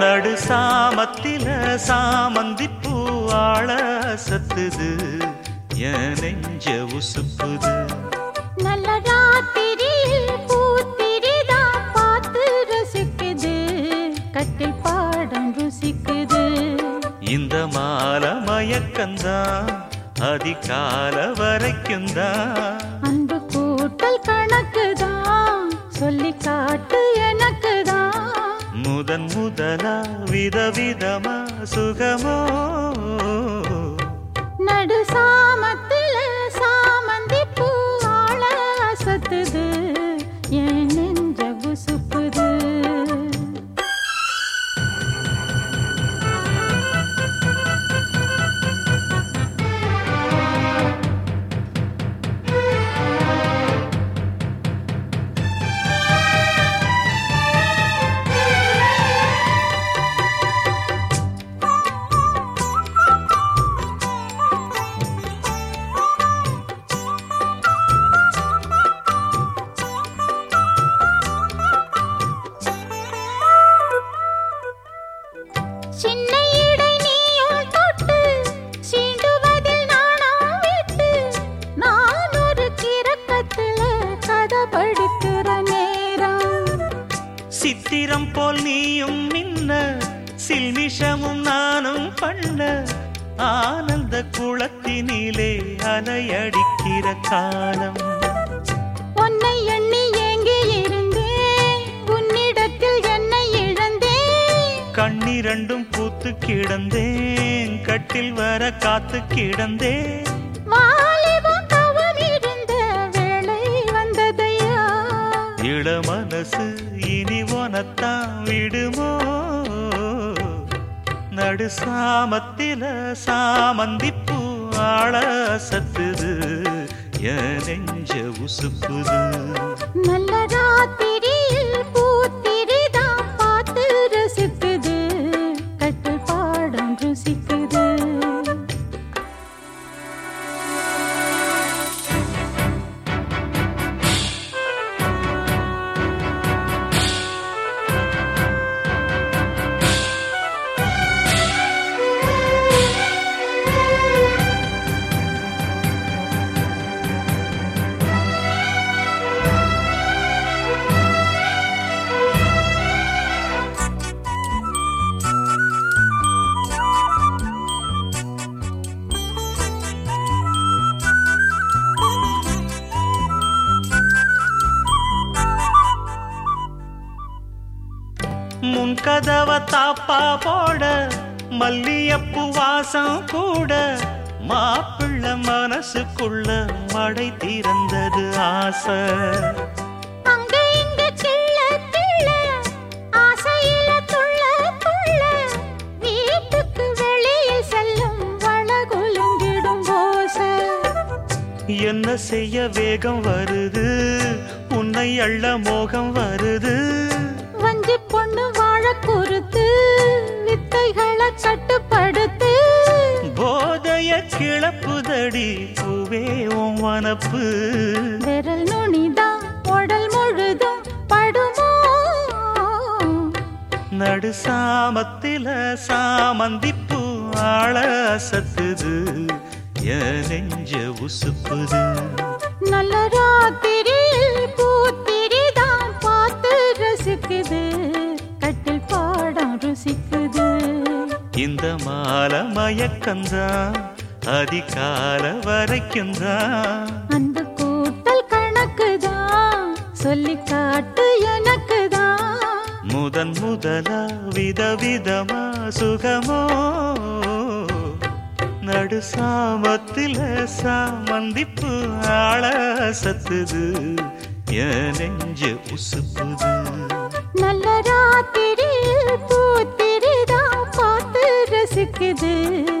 நடு சாமத்தில சாமந்தி பூவாழ சத்துது. என் நெஞ்ச உசுப்புது. நல்ல ராத்திரியில் பூத்திரிதான் பார்த்து ரசிக்குது. கட்டில் பாடம் ருசிக்குது. இந்த மால மயக்கந்தான் அதிகால வரைக்கும் தான் முதன் முதலா விதவிதமா சுகமோ சில்மிஷமும் நானும் பண்ண ஆனந்த குளத்தினிலே அலையடிக்கிற காலம். உன்னை எண்ணி ஏங்கி இருந்தேன். உன்னிடத்தில் என்னை இழந்தேன். கண்ணிரண்டும் பூத்து கிடந்தேன். கட்டில் வர காத்து கிடந்தேன். இள மனசு இனி உனத்தான் விடுமோ? நடு சாமத்தில சாமந்தி ஆள சத்துது என் நெஞ்ச உசுப்புது நல்ல ராத்திரியில் முன் கதவ தாப்பா போட மல்லியப்பு வாசம் கூட. மாப்பிள்ள மனசுக்குள்ள மடை திறந்தது ஆசை. என்ன செய்ய வேகம் வருது? உன்னை அள்ள மோகம் வருது? பொண்ணு வாழ குறுத்து வித்தைகளை கட்டுப்படுத்து. போதைய கிளப்புதடி பூவே உன் வனப்பு. விரல் நுனிதான் உடல் முழுதும் படுமோ? நடு சாமத்தில சாமந்திப்பூ ஆள சத்துது என் நெஞ்ச உசுப்புது. நல்ல ராத்திரியில் மால மயக்கந்தான் அதிகால வரைக்கும் தான் அந்த கூட்டல் கணக்குதான் சொல்லி காட்டு எனக்குதான் முதன் முதலா விதவிதமா சுகமோ? நடு சாமத்தில சாமந்திப்பு ஆள சத்துது என் நெஞ்ச உசுப்புது. நல்ல ராத்திரியில் பூத்திரிதான் பார்த்து ரசிக்குது